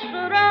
سرا